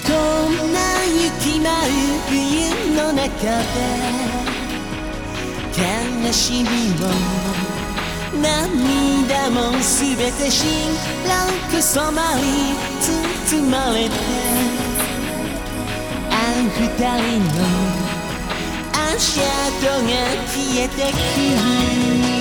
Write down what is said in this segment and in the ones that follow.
こんな雪舞う冬の中で悲しみも涙もすべて白く染まり包まれてあん二人の足跡が消えてく。る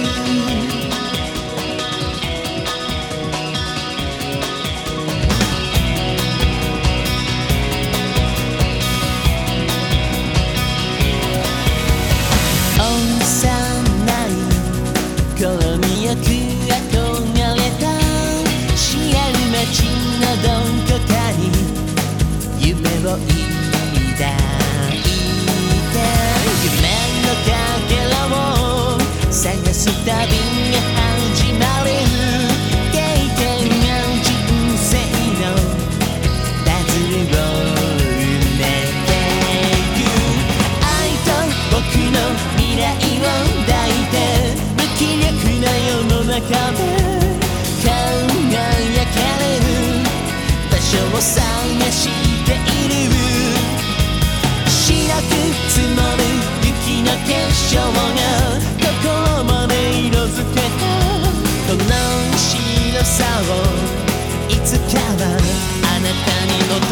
探す旅が始まる経験が人生のパズルを埋めてゆく愛と僕の未来を抱いて無気力な世の中で輝かれる場所を探し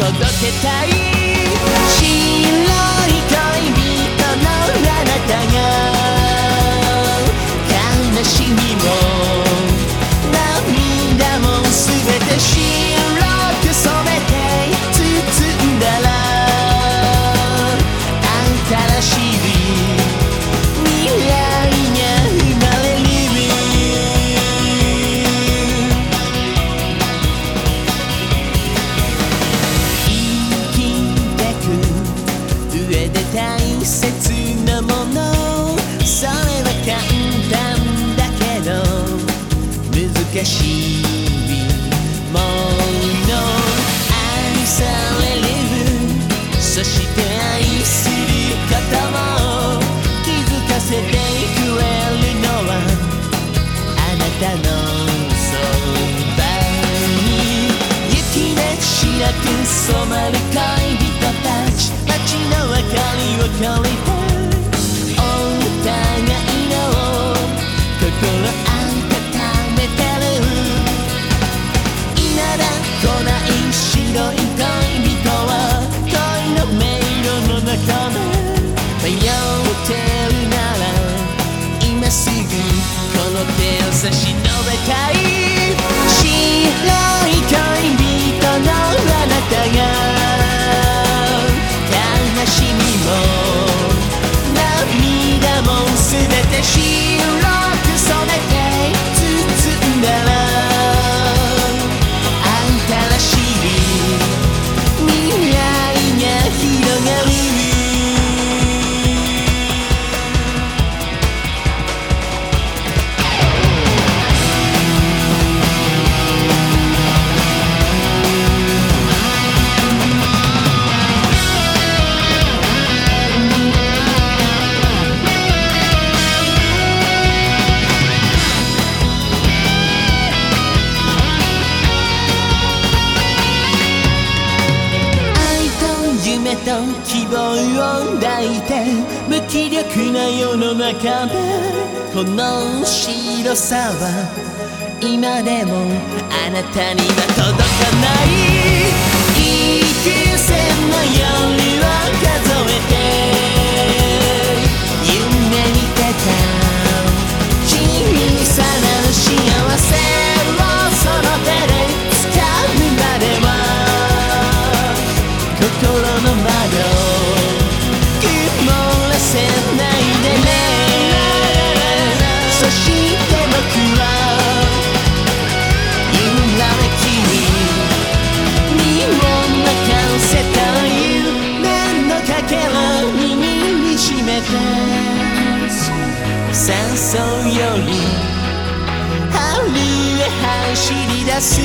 届けたい白い恋人のあなたが悲しみも涙もすべて白く染めて包んだら新しい切なもの。それは簡単だけど難しいもの。愛される。そして愛することを気づかせてくれるのはあなたのそばに雪で白く染まる恋人たち。街の明かりを借りてお互いの心温めてる今だ来ない白い恋人は恋の迷路の中で迷ってるなら今すぐこの手を差し伸べたい。すと希望を抱いて無気力な世の中でこの白さは今でもあなたには届かない幾千の夜戦争より春へ走り出す